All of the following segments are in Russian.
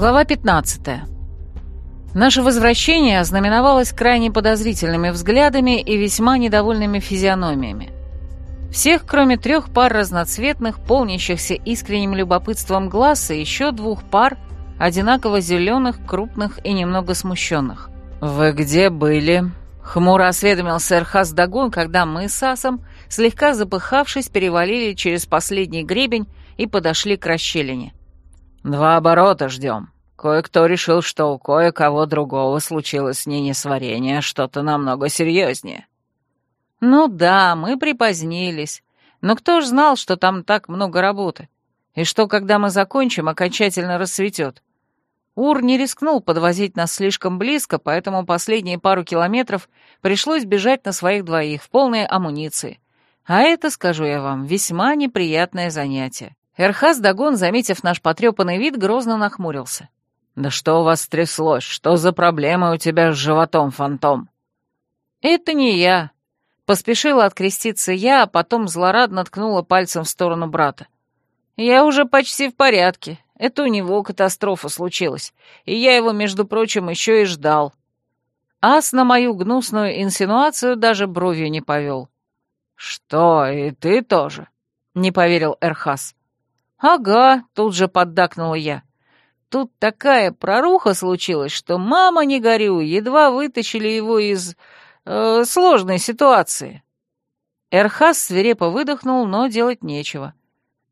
Глава 15. Наше возвращение ознаменовалось крайне подозрительными взглядами и весьма недовольными физиономиями. Всех, кроме трех пар разноцветных, полнящихся искренним любопытством глаз и еще двух пар, одинаково зеленых, крупных и немного смущенных. «Вы где были?» — хмуро осведомился Эрхас Дагун, когда мы с Асом, слегка запыхавшись, перевалили через последний гребень и подошли к расщелине. «Два оборота ждем. Кое-кто решил, что у кое-кого другого случилось не несварение, а что-то намного серьезнее». «Ну да, мы припозднились. Но кто ж знал, что там так много работы? И что, когда мы закончим, окончательно рассветет?» Ур не рискнул подвозить нас слишком близко, поэтому последние пару километров пришлось бежать на своих двоих в полной амуниции. А это, скажу я вам, весьма неприятное занятие. Эрхаз Дагон, заметив наш потрепанный вид, грозно нахмурился. «Да что у вас стряслось? Что за проблемы у тебя с животом, фантом?» «Это не я». Поспешила откреститься я, а потом злорадно ткнула пальцем в сторону брата. «Я уже почти в порядке. Это у него катастрофа случилась, и я его, между прочим, еще и ждал». Ас на мою гнусную инсинуацию даже бровью не повел. «Что, и ты тоже?» — не поверил Эрхас. «Ага», — тут же поддакнула я. «Тут такая проруха случилась, что, мама, не горю, едва вытащили его из... Э, сложной ситуации». Эрхас свирепо выдохнул, но делать нечего.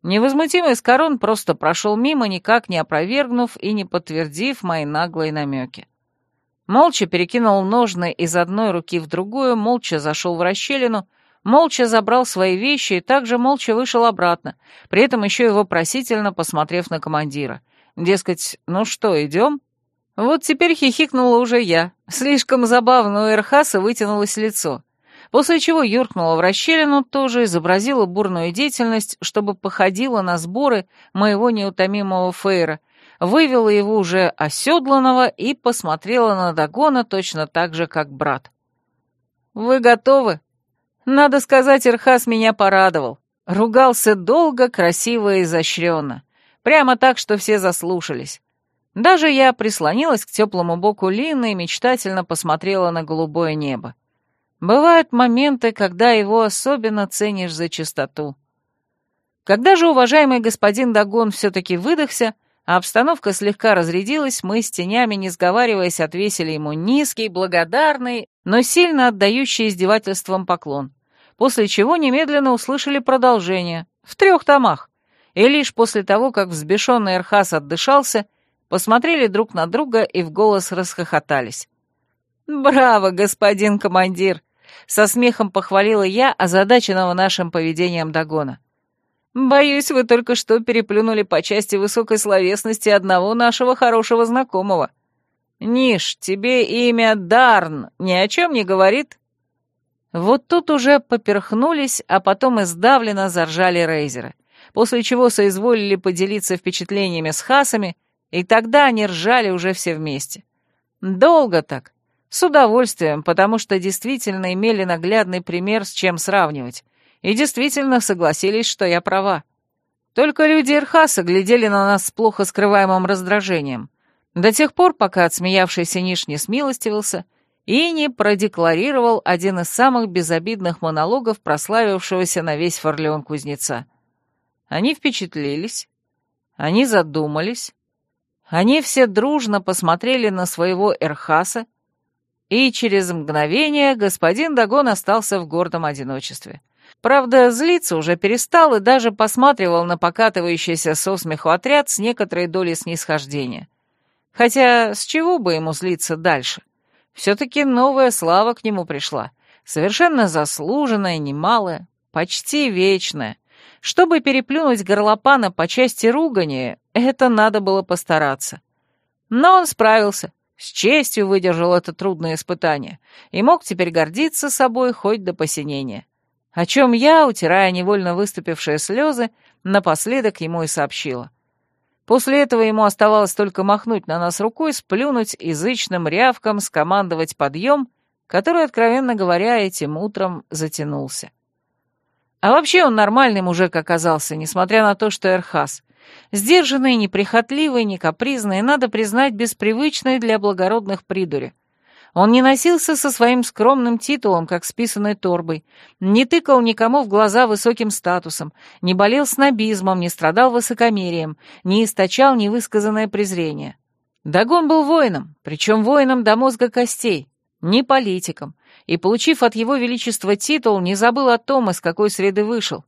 Невозмутимый Скорон просто прошел мимо, никак не опровергнув и не подтвердив мои наглые намеки. Молча перекинул ножны из одной руки в другую, молча зашел в расщелину молча забрал свои вещи и также молча вышел обратно, при этом еще и вопросительно посмотрев на командира. Дескать, ну что, идем? Вот теперь хихикнула уже я. Слишком забавно у Эрхаса вытянулось лицо. После чего юркнула в расщелину, тоже изобразила бурную деятельность, чтобы походила на сборы моего неутомимого Фейра, вывела его уже оседланного и посмотрела на Дагона точно так же, как брат. «Вы готовы?» Надо сказать, Ирхас меня порадовал. Ругался долго, красиво и изощренно. Прямо так, что все заслушались. Даже я прислонилась к теплому боку Лины и мечтательно посмотрела на голубое небо. Бывают моменты, когда его особенно ценишь за чистоту. Когда же уважаемый господин Дагон все-таки выдохся, а обстановка слегка разрядилась, мы с тенями, не сговариваясь, отвесили ему низкий, благодарный, но сильно отдающий издевательством поклон после чего немедленно услышали продолжение, в трех томах, и лишь после того, как взбешенный Эрхас отдышался, посмотрели друг на друга и в голос расхохотались. «Браво, господин командир!» — со смехом похвалила я озадаченного нашим поведением Дагона. «Боюсь, вы только что переплюнули по части высокой словесности одного нашего хорошего знакомого. Ниш, тебе имя Дарн ни о чем не говорит?» Вот тут уже поперхнулись, а потом издавленно заржали рейзеры, после чего соизволили поделиться впечатлениями с хасами, и тогда они ржали уже все вместе. Долго так, с удовольствием, потому что действительно имели наглядный пример, с чем сравнивать, и действительно согласились, что я права. Только люди Ирхаса глядели на нас с плохо скрываемым раздражением, до тех пор, пока отсмеявшийся Ниш не смилостивился — и не продекларировал один из самых безобидных монологов, прославившегося на весь форлеон кузнеца. Они впечатлились, они задумались, они все дружно посмотрели на своего Эрхаса, и через мгновение господин Дагон остался в гордом одиночестве. Правда, злиться уже перестал и даже посматривал на покатывающийся со смеху отряд с некоторой долей снисхождения. Хотя с чего бы ему злиться дальше? Все-таки новая слава к нему пришла, совершенно заслуженная, немалая, почти вечная. Чтобы переплюнуть горлопана по части ругания, это надо было постараться. Но он справился, с честью выдержал это трудное испытание и мог теперь гордиться собой хоть до посинения. О чем я, утирая невольно выступившие слезы, напоследок ему и сообщила. После этого ему оставалось только махнуть на нас рукой, сплюнуть язычным рявком, скомандовать подъем, который, откровенно говоря, этим утром затянулся. А вообще он нормальный мужик оказался, несмотря на то, что Эрхас. Сдержанный, неприхотливый, не капризный, надо признать, беспривычный для благородных придури. Он не носился со своим скромным титулом, как с писаной торбой, не тыкал никому в глаза высоким статусом, не болел снобизмом, не страдал высокомерием, не источал невысказанное презрение. Дагон был воином, причем воином до мозга костей, не политиком, и, получив от его величества титул, не забыл о том, из какой среды вышел.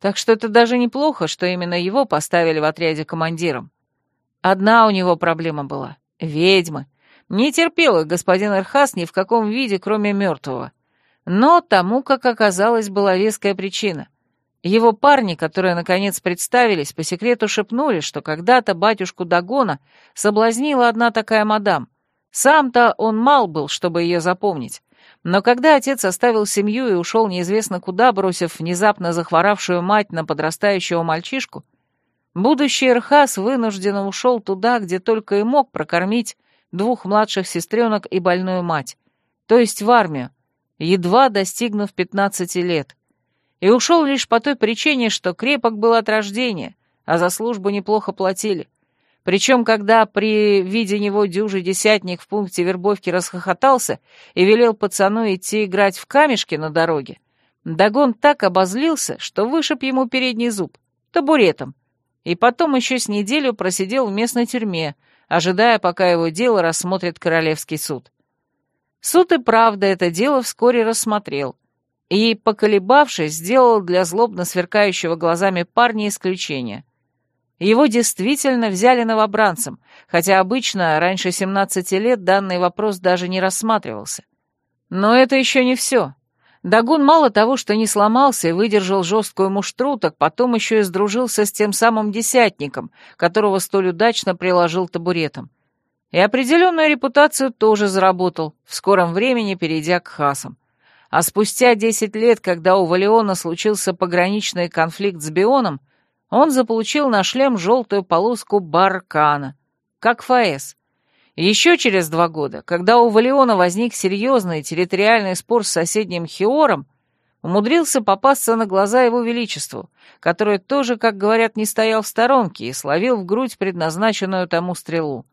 Так что это даже неплохо, что именно его поставили в отряде командиром. Одна у него проблема была — ведьмы. Не терпел их господин Эрхас ни в каком виде, кроме мертвого. Но тому, как оказалось, была веская причина. Его парни, которые наконец представились, по секрету шепнули, что когда-то батюшку Дагона соблазнила одна такая мадам. Сам-то он мал был, чтобы ее запомнить. Но когда отец оставил семью и ушел неизвестно куда, бросив внезапно захворавшую мать на подрастающего мальчишку, будущий Эрхас вынужденно ушел туда, где только и мог прокормить двух младших сестренок и больную мать, то есть в армию, едва достигнув 15 лет. И ушел лишь по той причине, что крепок был от рождения, а за службу неплохо платили. Причем, когда при виде него дюжий десятник в пункте вербовки расхохотался и велел пацану идти играть в камешки на дороге, Дагон так обозлился, что вышиб ему передний зуб, табуретом, и потом еще с неделю просидел в местной тюрьме, ожидая, пока его дело рассмотрит Королевский суд. Суд и правда это дело вскоре рассмотрел, и, поколебавшись, сделал для злобно сверкающего глазами парня исключение. Его действительно взяли новобранцем, хотя обычно раньше 17 лет данный вопрос даже не рассматривался. Но это еще не все. Дагун мало того, что не сломался и выдержал жесткую муштру, так потом еще и сдружился с тем самым десятником, которого столь удачно приложил табуретом. И определенную репутацию тоже заработал, в скором времени перейдя к хасам. А спустя десять лет, когда у Валиона случился пограничный конфликт с Бионом, он заполучил на шлем желтую полоску Баркана, как Фаэс, еще через два года, когда у Валиона возник серьезный территориальный спор с соседним Хиором, умудрился попасться на глаза его величеству, который тоже, как говорят, не стоял в сторонке и словил в грудь предназначенную тому стрелу.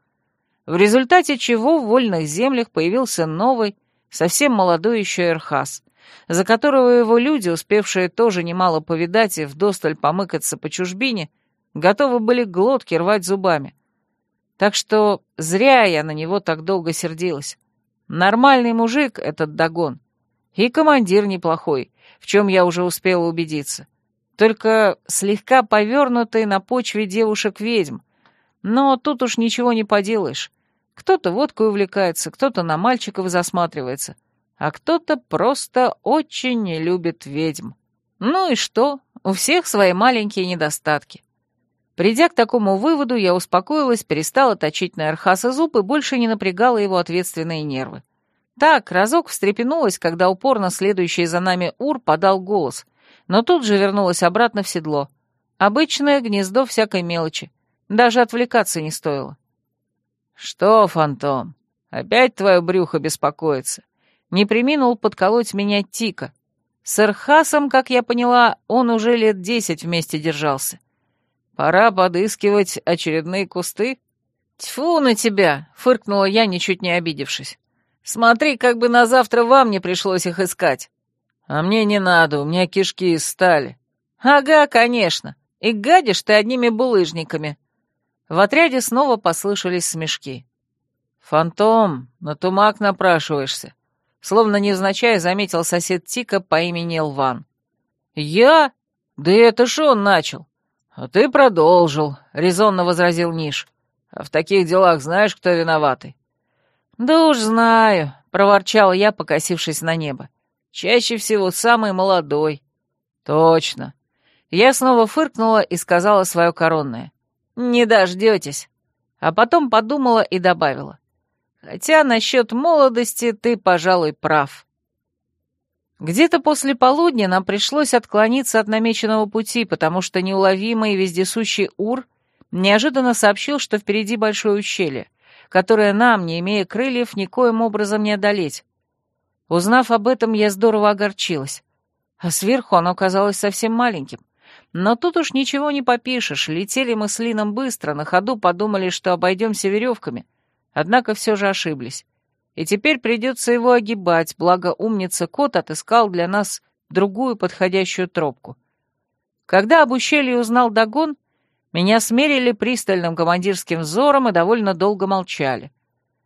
В результате чего в вольных землях появился новый, совсем молодой еще Эрхас, за которого его люди, успевшие тоже немало повидать и вдосталь помыкаться по чужбине, готовы были глотки рвать зубами. Так что зря я на него так долго сердилась. Нормальный мужик этот Дагон. И командир неплохой, в чем я уже успела убедиться. Только слегка повернутый на почве девушек-ведьм. Но тут уж ничего не поделаешь. Кто-то водкой увлекается, кто-то на мальчиков засматривается, а кто-то просто очень не любит ведьм. Ну и что? У всех свои маленькие недостатки. Придя к такому выводу, я успокоилась, перестала точить на Архаса зуб и больше не напрягала его ответственные нервы. Так, разок встрепенулась, когда упорно следующий за нами Ур подал голос, но тут же вернулась обратно в седло. Обычное гнездо всякой мелочи. Даже отвлекаться не стоило. «Что, фантом, опять твое брюхо беспокоится?» Не приминул подколоть меня Тика. С Архасом, как я поняла, он уже лет десять вместе держался. Пора подыскивать очередные кусты. Тьфу на тебя, фыркнула я, ничуть не обидевшись. Смотри, как бы на завтра вам не пришлось их искать. А мне не надо, у меня кишки из стали. Ага, конечно. И гадишь ты одними булыжниками. В отряде снова послышались смешки. «Фантом, на тумак напрашиваешься», словно невзначай заметил сосед Тика по имени Лван. «Я? Да это ж он начал. «А ты продолжил», — резонно возразил Ниш. «А в таких делах знаешь, кто виноватый?» «Да уж знаю», — проворчал я, покосившись на небо. «Чаще всего самый молодой». «Точно». Я снова фыркнула и сказала свое коронное. «Не дождетесь». А потом подумала и добавила. «Хотя насчет молодости ты, пожалуй, прав». Где-то после полудня нам пришлось отклониться от намеченного пути, потому что неуловимый и вездесущий Ур неожиданно сообщил, что впереди большое ущелье, которое нам, не имея крыльев, никоим образом не одолеть. Узнав об этом, я здорово огорчилась. А сверху оно казалось совсем маленьким. Но тут уж ничего не попишешь, летели мы с Лином быстро, на ходу подумали, что обойдемся веревками, однако все же ошиблись. И теперь придется его огибать, благо умница кот отыскал для нас другую подходящую тропку. Когда об ущелье узнал Дагон, меня смерили пристальным командирским взором и довольно долго молчали.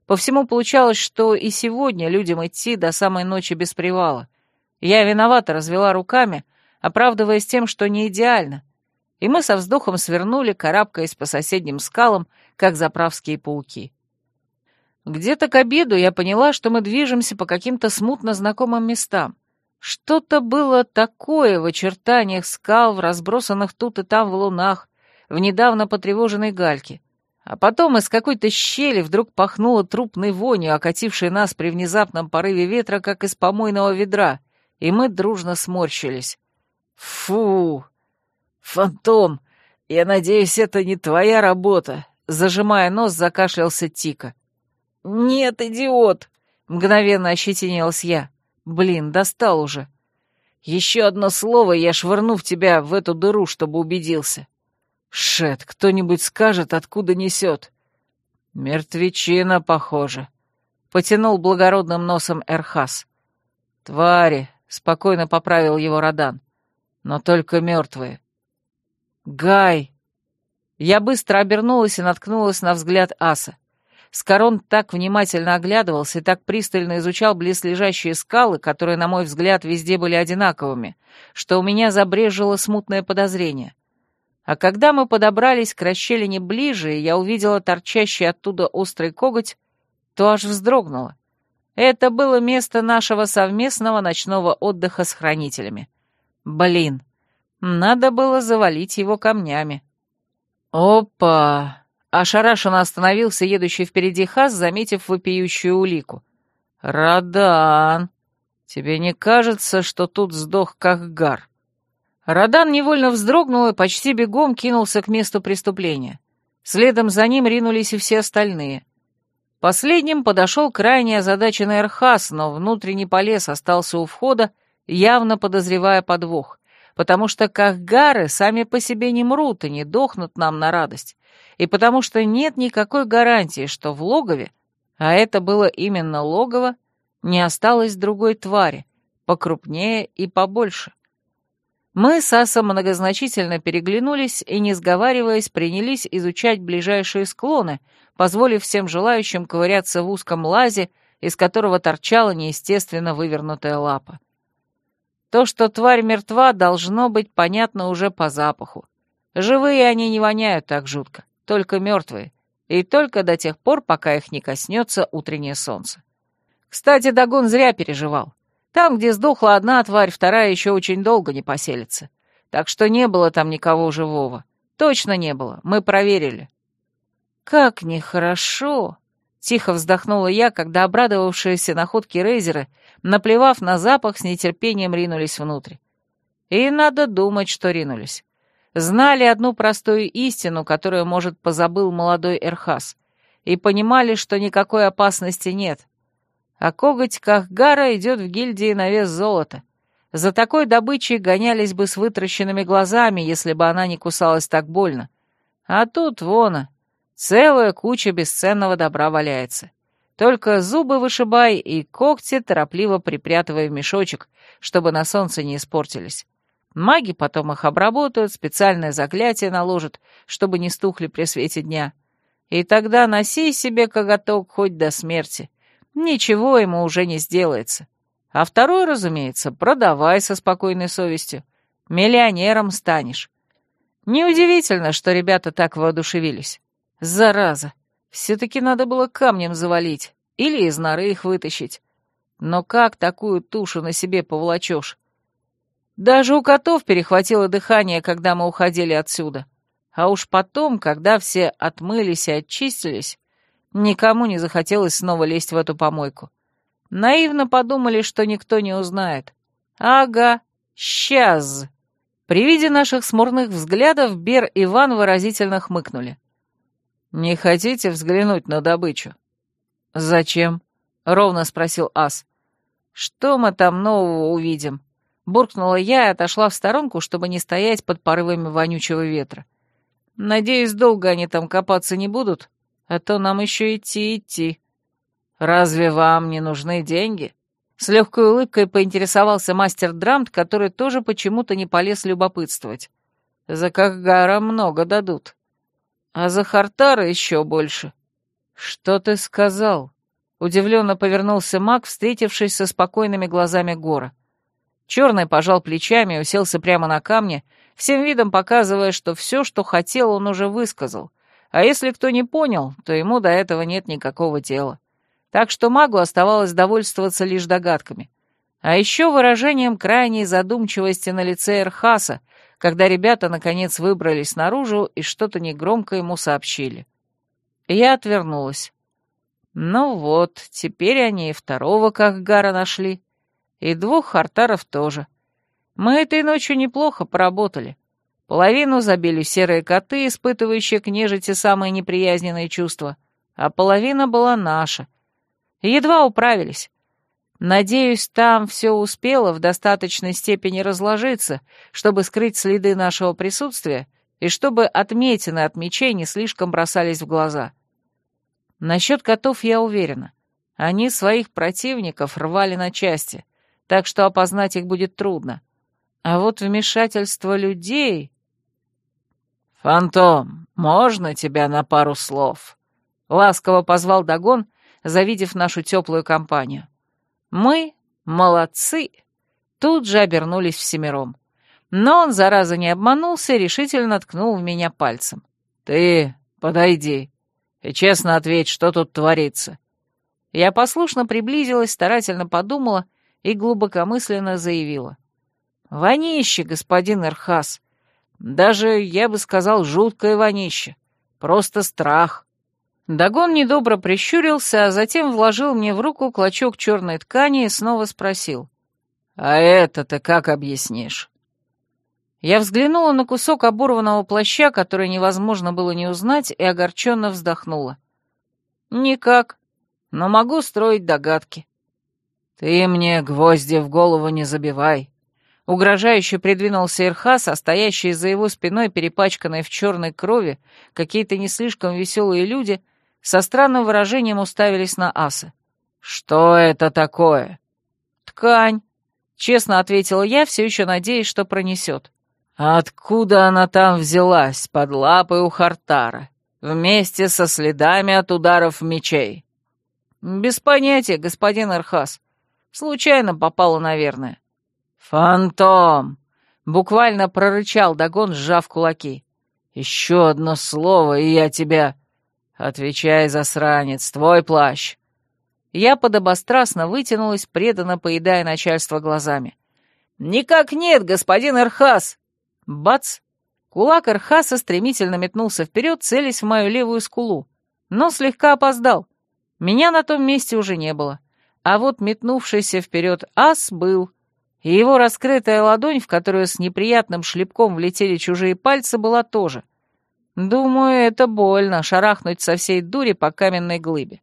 По всему получалось, что и сегодня людям идти до самой ночи без привала. Я виновата развела руками, оправдываясь тем, что не идеально, и мы со вздохом свернули, карабкаясь по соседним скалам, как заправские пауки. Где-то к обеду я поняла, что мы движемся по каким-то смутно знакомым местам. Что-то было такое в очертаниях скал, в разбросанных тут и там в лунах, в недавно потревоженной гальке. А потом из какой-то щели вдруг пахнуло трупной вонью, окатившей нас при внезапном порыве ветра, как из помойного ведра, и мы дружно сморщились. «Фу! Фантом! Я надеюсь, это не твоя работа!» Зажимая нос, закашлялся Тика. «Нет, идиот!» — мгновенно ощетинилась я. «Блин, достал уже. Еще одно слово, я швырну в тебя в эту дыру, чтобы убедился. Шет, кто-нибудь скажет, откуда несет?» «Мертвечина, похоже», — потянул благородным носом Эрхас. «Твари», — спокойно поправил его Родан но только мертвые. «Гай!» Я быстро обернулась и наткнулась на взгляд Аса. Скорон так внимательно оглядывался и так пристально изучал близлежащие скалы, которые, на мой взгляд, везде были одинаковыми, что у меня забрежило смутное подозрение. А когда мы подобрались к расщелине ближе, и я увидела торчащий оттуда острый коготь, то аж вздрогнула. Это было место нашего совместного ночного отдыха с хранителями. Блин, надо было завалить его камнями. Опа! Ошарашенно остановился едущий впереди Хас, заметив вопиющую улику. «Радан, тебе не кажется, что тут сдох Кахгар?» Радан невольно вздрогнул и почти бегом кинулся к месту преступления. Следом за ним ринулись и все остальные. Последним подошел крайне озадаченный Архас, но внутренний полез остался у входа явно подозревая подвох, потому что кахгары сами по себе не мрут и не дохнут нам на радость, и потому что нет никакой гарантии, что в логове, а это было именно логово, не осталось другой твари, покрупнее и побольше. Мы с Асом многозначительно переглянулись и, не сговариваясь, принялись изучать ближайшие склоны, позволив всем желающим ковыряться в узком лазе, из которого торчала неестественно вывернутая лапа. То, что тварь мертва, должно быть понятно уже по запаху. Живые они не воняют так жутко, только мертвые, и только до тех пор, пока их не коснется утреннее солнце. Кстати, Дагон зря переживал. Там, где сдохла одна тварь, вторая еще очень долго не поселится. Так что не было там никого живого. Точно не было, мы проверили. «Как нехорошо!» — тихо вздохнула я, когда обрадовавшиеся находки Рейзеры — наплевав на запах, с нетерпением ринулись внутрь. И надо думать, что ринулись. Знали одну простую истину, которую, может, позабыл молодой Эрхас, и понимали, что никакой опасности нет. А коготь Кахгара идет в гильдии на вес золота. За такой добычей гонялись бы с вытращенными глазами, если бы она не кусалась так больно. А тут, вон, целая куча бесценного добра валяется. Только зубы вышибай и когти торопливо припрятывай в мешочек, чтобы на солнце не испортились. Маги потом их обработают, специальное заклятие наложат, чтобы не стухли при свете дня. И тогда носи себе коготок хоть до смерти. Ничего ему уже не сделается. А второй, разумеется, продавай со спокойной совестью. Миллионером станешь. Неудивительно, что ребята так воодушевились. Зараза. Все-таки надо было камнем завалить или из норы их вытащить. Но как такую тушу на себе повлачешь? Даже у котов перехватило дыхание, когда мы уходили отсюда. А уж потом, когда все отмылись и очистились, никому не захотелось снова лезть в эту помойку. Наивно подумали, что никто не узнает. Ага, сейчас. При виде наших смурных взглядов Бер и Иван выразительно хмыкнули. «Не хотите взглянуть на добычу?» «Зачем?» — ровно спросил Ас. «Что мы там нового увидим? Буркнула я и отошла в сторонку, чтобы не стоять под порывами вонючего ветра. Надеюсь, долго они там копаться не будут, а то нам еще идти идти. Разве вам не нужны деньги? С легкой улыбкой поинтересовался мастер Драмт, который тоже почему-то не полез любопытствовать. За Кахгара много дадут. А за Хартара еще больше. Что ты сказал? Удивленно повернулся маг, встретившись со спокойными глазами Гора. Черный пожал плечами и уселся прямо на камне, всем видом показывая, что все, что хотел, он уже высказал. А если кто не понял, то ему до этого нет никакого дела. Так что магу оставалось довольствоваться лишь догадками. А еще выражением крайней задумчивости на лице Эрхаса, когда ребята наконец выбрались наружу и что-то негромко ему сообщили. Я отвернулась. Ну вот, теперь они и второго Кахгара нашли, и двух хартаров тоже. Мы этой ночью неплохо поработали. Половину забили серые коты, испытывающие к нежити самые неприязненные чувства, а половина была наша. Едва управились. Надеюсь, там все успело в достаточной степени разложиться, чтобы скрыть следы нашего присутствия и чтобы отметины от мечей не слишком бросались в глаза. Насчет котов я уверена. Они своих противников рвали на части, так что опознать их будет трудно. А вот вмешательство людей... «Фантом, можно тебя на пару слов?» — ласково позвал Дагон, завидев нашу теплую компанию. Мы, молодцы, тут же обернулись всемиром. Но он, зараза, не обманулся и решительно ткнул в меня пальцем. «Ты подойди и честно ответь, что тут творится». Я послушно приблизилась, старательно подумала и глубокомысленно заявила. «Вонище, господин Эрхас. Даже, я бы сказал, жуткое вонище. Просто страх. Дагон недобро прищурился, а затем вложил мне в руку клочок черной ткани и снова спросил. «А это ты как объяснишь?» Я взглянула на кусок оборванного плаща, который невозможно было не узнать, и огорченно вздохнула. «Никак, но могу строить догадки». «Ты мне гвозди в голову не забивай», Угрожающе придвинулся Ирхас, а стоящие за его спиной, перепачканные в черной крови, какие-то не слишком веселые люди, со странным выражением уставились на аса. «Что это такое?» «Ткань», — честно ответила я, все еще надеясь, что пронесет. «Откуда она там взялась, под лапой у Хартара, вместе со следами от ударов мечей?» «Без понятия, господин Архас. Случайно попала, наверное». «Фантом!» — буквально прорычал Дагон, сжав кулаки. «Еще одно слово, и я тебя...» «Отвечай, засранец, твой плащ!» Я подобострастно вытянулась, преданно поедая начальство глазами. «Никак нет, господин Эрхас!» Бац! Кулак Эрхаса стремительно метнулся вперед, целясь в мою левую скулу, но слегка опоздал. Меня на том месте уже не было. А вот метнувшийся вперед ас был, и его раскрытая ладонь, в которую с неприятным шлепком влетели чужие пальцы, была тоже — Думаю, это больно, шарахнуть со всей дури по каменной глыбе.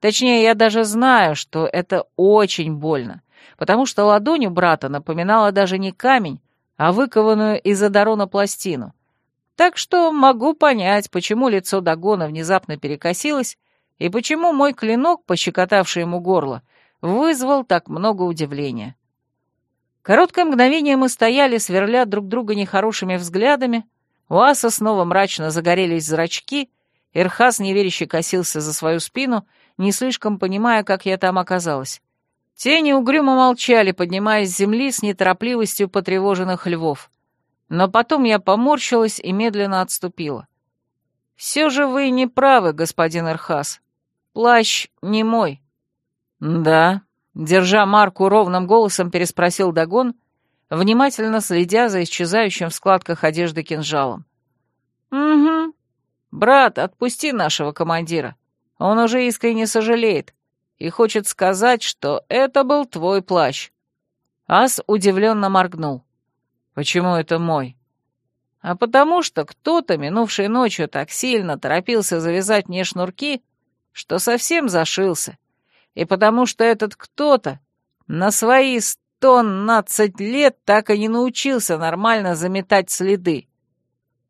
Точнее, я даже знаю, что это очень больно, потому что ладонь у брата напоминала даже не камень, а выкованную из адарона пластину. Так что могу понять, почему лицо Дагона внезапно перекосилось, и почему мой клинок, пощекотавший ему горло, вызвал так много удивления. Короткое мгновение мы стояли, сверля друг друга нехорошими взглядами, у Аса снова мрачно загорелись зрачки, Ирхас неверяще косился за свою спину, не слишком понимая, как я там оказалась. Тени угрюмо молчали, поднимаясь с земли с неторопливостью потревоженных львов. Но потом я поморщилась и медленно отступила. «Все же вы не правы, господин Ирхас. Плащ не мой». «Да», — держа марку ровным голосом, переспросил Дагон, внимательно следя за исчезающим в складках одежды кинжалом. «Угу. Брат, отпусти нашего командира. Он уже искренне сожалеет и хочет сказать, что это был твой плащ». Ас удивленно моргнул. «Почему это мой?» «А потому что кто-то, минувшей ночью, так сильно торопился завязать мне шнурки, что совсем зашился. И потому что этот кто-то на свои сто нацать лет так и не научился нормально заметать следы.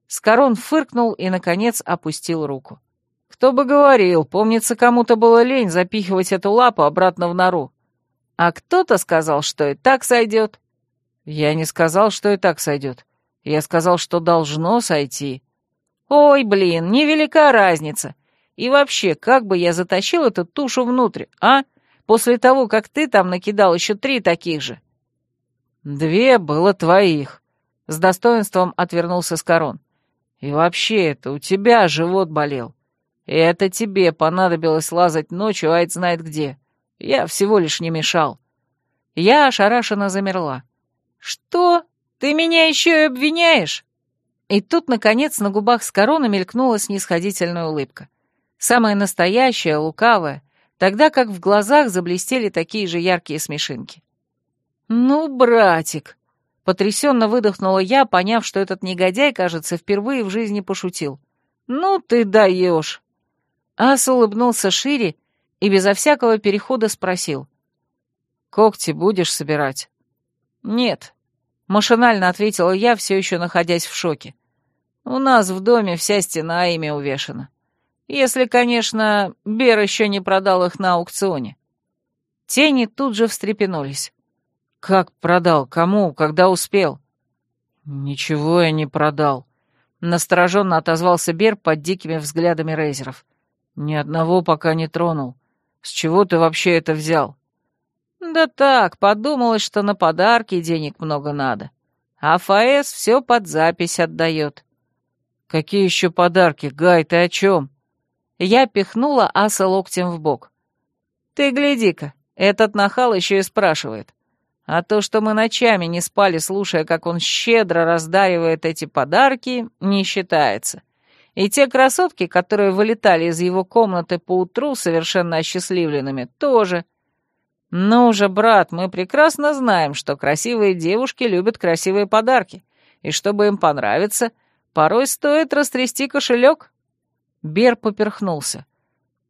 Скорон фыркнул и, наконец, опустил руку. Кто бы говорил, помнится, кому-то было лень запихивать эту лапу обратно в нору. А кто-то сказал, что и так сойдет. Я не сказал, что и так сойдет. Я сказал, что должно сойти. Ой, блин, невелика разница. И вообще, как бы я затащил эту тушу внутрь, а? После того, как ты там накидал еще три таких же. Две было твоих. С достоинством отвернулся Скорон. И вообще это у тебя живот болел. И это тебе понадобилось лазать ночью, а это знает где. Я всего лишь не мешал. Я ошарашенно замерла. Что? Ты меня еще и обвиняешь? И тут, наконец, на губах с короны мелькнула снисходительная улыбка. Самая настоящая, лукавая, тогда как в глазах заблестели такие же яркие смешинки. «Ну, братик!» Потрясенно выдохнула я, поняв, что этот негодяй, кажется, впервые в жизни пошутил. «Ну ты даешь!» Ас улыбнулся шире и безо всякого перехода спросил. «Когти будешь собирать?» «Нет», — машинально ответила я, все еще находясь в шоке. «У нас в доме вся стена ими увешана. Если, конечно, Бер еще не продал их на аукционе». Тени тут же встрепенулись. «Как продал? Кому? Когда успел?» «Ничего я не продал», — настороженно отозвался Бер под дикими взглядами рейзеров. «Ни одного пока не тронул. С чего ты вообще это взял?» «Да так, подумалось, что на подарки денег много надо. А ФАЭС все под запись отдает». «Какие еще подарки? Гай, ты о чем?» Я пихнула аса локтем в бок. «Ты гляди-ка, этот нахал еще и спрашивает. А то, что мы ночами не спали, слушая, как он щедро раздаривает эти подарки, не считается. И те красотки, которые вылетали из его комнаты поутру совершенно осчастливленными, тоже. Ну же, брат, мы прекрасно знаем, что красивые девушки любят красивые подарки, и чтобы им понравиться, порой стоит растрясти кошелек. Бер поперхнулся.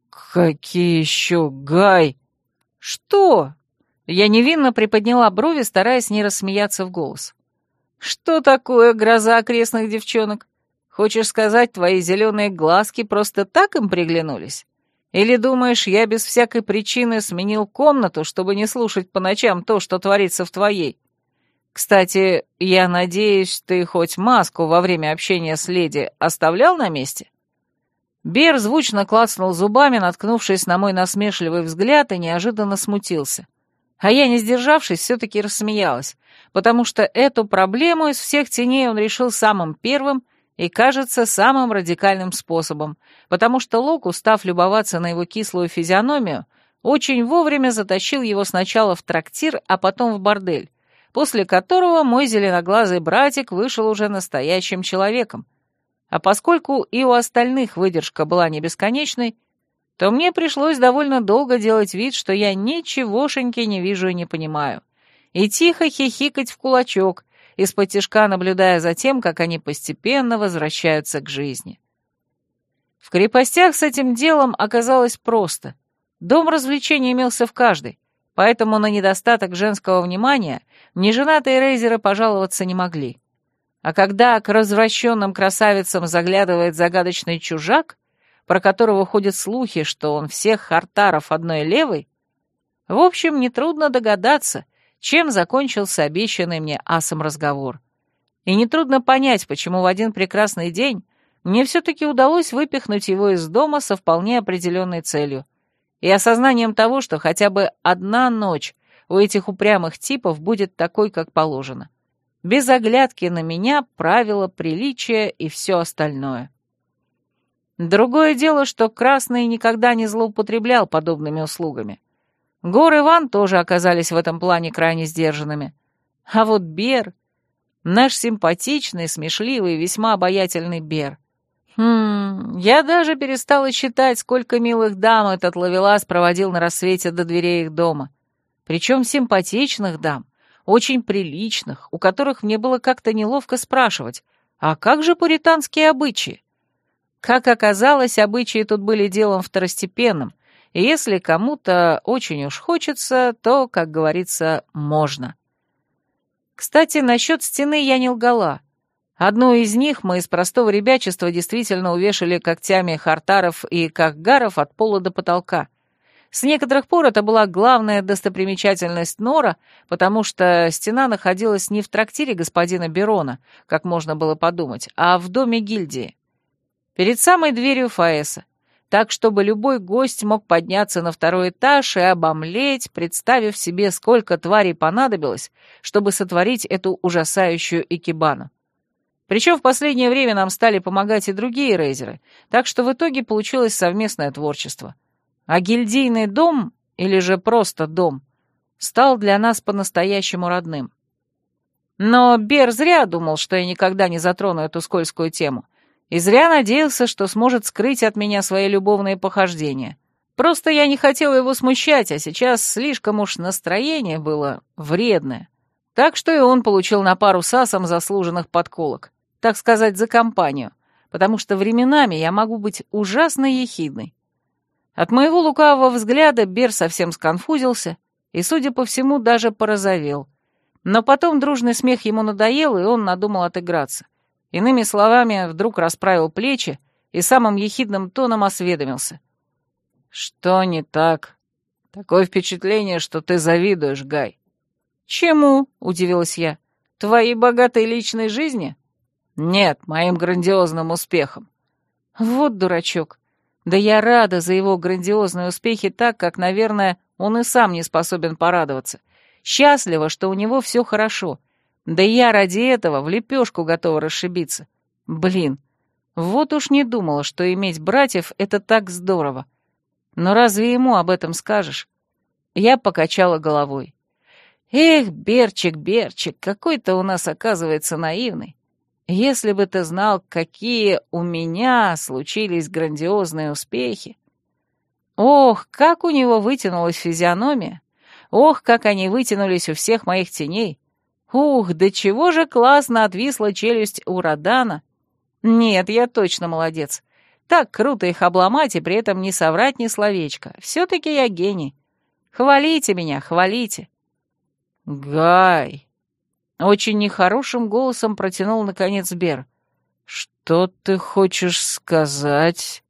«Какие еще, Гай?» «Что?» Я невинно приподняла брови, стараясь не рассмеяться в голос. «Что такое гроза окрестных девчонок? Хочешь сказать, твои зеленые глазки просто так им приглянулись? Или думаешь, я без всякой причины сменил комнату, чтобы не слушать по ночам то, что творится в твоей? Кстати, я надеюсь, ты хоть маску во время общения с леди оставлял на месте?» Бер звучно клацнул зубами, наткнувшись на мой насмешливый взгляд, и неожиданно смутился. А я, не сдержавшись, все-таки рассмеялась, потому что эту проблему из всех теней он решил самым первым и, кажется, самым радикальным способом, потому что Лок, устав любоваться на его кислую физиономию, очень вовремя затащил его сначала в трактир, а потом в бордель, после которого мой зеленоглазый братик вышел уже настоящим человеком. А поскольку и у остальных выдержка была не бесконечной, то мне пришлось довольно долго делать вид, что я ничегошеньки не вижу и не понимаю, и тихо хихикать в кулачок, из-под тишка наблюдая за тем, как они постепенно возвращаются к жизни. В крепостях с этим делом оказалось просто. Дом развлечений имелся в каждой, поэтому на недостаток женского внимания неженатые рейзеры пожаловаться не могли. А когда к развращенным красавицам заглядывает загадочный чужак, про которого ходят слухи, что он всех хартаров одной левой, в общем, нетрудно догадаться, чем закончился обещанный мне асом разговор. И нетрудно понять, почему в один прекрасный день мне все-таки удалось выпихнуть его из дома со вполне определенной целью и осознанием того, что хотя бы одна ночь у этих упрямых типов будет такой, как положено. Без оглядки на меня, правила, приличия и все остальное. Другое дело, что Красный никогда не злоупотреблял подобными услугами. Гор и Ван тоже оказались в этом плане крайне сдержанными. А вот Бер... Наш симпатичный, смешливый, весьма обаятельный Бер. Хм, я даже перестала считать, сколько милых дам этот ловелас проводил на рассвете до дверей их дома. Причем симпатичных дам, очень приличных, у которых мне было как-то неловко спрашивать, а как же пуританские обычаи? Как оказалось, обычаи тут были делом второстепенным, и если кому-то очень уж хочется, то, как говорится, можно. Кстати, насчет стены я не лгала. Одну из них мы из простого ребячества действительно увешали когтями хартаров и кахгаров от пола до потолка. С некоторых пор это была главная достопримечательность Нора, потому что стена находилась не в трактире господина Берона, как можно было подумать, а в доме гильдии. Перед самой дверью Фаэса, так, чтобы любой гость мог подняться на второй этаж и обомлеть, представив себе, сколько тварей понадобилось, чтобы сотворить эту ужасающую экибану. Причем в последнее время нам стали помогать и другие рейзеры, так что в итоге получилось совместное творчество. А гильдийный дом, или же просто дом, стал для нас по-настоящему родным. Но Бер зря думал, что я никогда не затрону эту скользкую тему, и зря надеялся, что сможет скрыть от меня свои любовные похождения. Просто я не хотела его смущать, а сейчас слишком уж настроение было вредное. Так что и он получил на пару с асом заслуженных подколок так сказать, за компанию, потому что временами я могу быть ужасно ехидной. От моего лукавого взгляда Бер совсем сконфузился и, судя по всему, даже порозовел. Но потом дружный смех ему надоел, и он надумал отыграться. Иными словами, вдруг расправил плечи и самым ехидным тоном осведомился. «Что не так? Такое впечатление, что ты завидуешь, Гай». «Чему?» — удивилась я. «Твоей богатой личной жизни?» Нет, моим грандиозным успехом. Вот дурачок. Да я рада за его грандиозные успехи так, как, наверное, он и сам не способен порадоваться. Счастлива, что у него все хорошо. Да я ради этого в лепешку готова расшибиться. Блин, вот уж не думала, что иметь братьев — это так здорово. Но разве ему об этом скажешь? Я покачала головой. Эх, Берчик, Берчик, какой то у нас оказывается наивный. Если бы ты знал, какие у меня случились грандиозные успехи. Ох, как у него вытянулась физиономия. Ох, как они вытянулись у всех моих теней. Ух, да чего же классно отвисла челюсть у Родана. Нет, я точно молодец. Так круто их обломать и при этом не соврать ни словечко. Все-таки я гений. Хвалите меня, хвалите. Гай, очень нехорошим голосом протянул, наконец, Бер. «Что ты хочешь сказать?»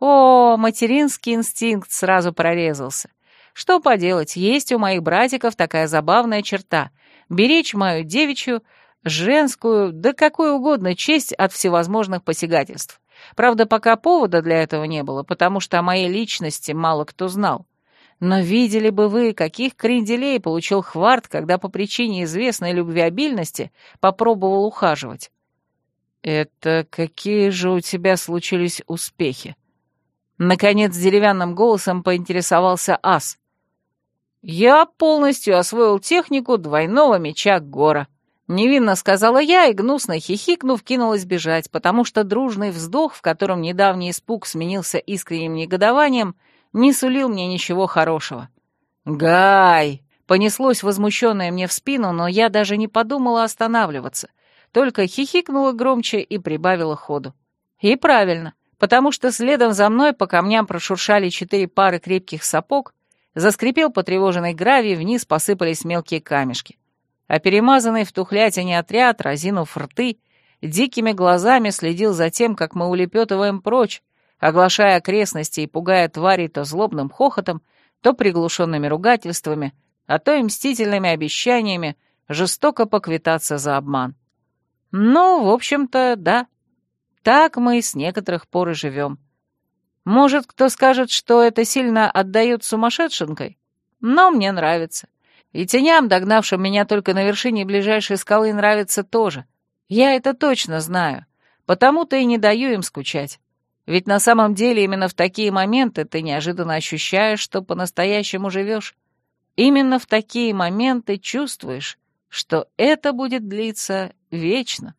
О, материнский инстинкт сразу прорезался. Что поделать, есть у моих братиков такая забавная черта — беречь мою девичью, женскую, да какую угодно честь от всевозможных посягательств. Правда, пока повода для этого не было, потому что о моей личности мало кто знал. Но видели бы вы, каких кренделей получил Хварт, когда по причине известной любвеобильности попробовал ухаживать. «Это какие же у тебя случились успехи?» Наконец деревянным голосом поинтересовался Ас. «Я полностью освоил технику двойного меча Гора», — невинно сказала я и, гнусно хихикнув, кинулась бежать, потому что дружный вздох, в котором недавний испуг сменился искренним негодованием, — не сулил мне ничего хорошего. «Гай!» — понеслось возмущенное мне в спину, но я даже не подумала останавливаться, только хихикнула громче и прибавила ходу. И правильно, потому что следом за мной по камням прошуршали четыре пары крепких сапог, заскрипел потревоженный гравий, вниз посыпались мелкие камешки. А перемазанный в тухлятине отряд, разинув рты, дикими глазами следил за тем, как мы улепетываем прочь, оглашая окрестности и пугая тварей то злобным хохотом, то приглушенными ругательствами, а то и мстительными обещаниями жестоко поквитаться за обман. Ну, в общем-то, да. Так мы с некоторых пор и живем. Может, кто скажет, что это сильно отдает сумасшедшенкой? Но мне нравится. И теням, догнавшим меня только на вершине ближайшей скалы, нравится тоже. Я это точно знаю. Потому-то и не даю им скучать. Ведь на самом деле именно в такие моменты ты неожиданно ощущаешь, что по-настоящему живешь. Именно в такие моменты чувствуешь, что это будет длиться вечно.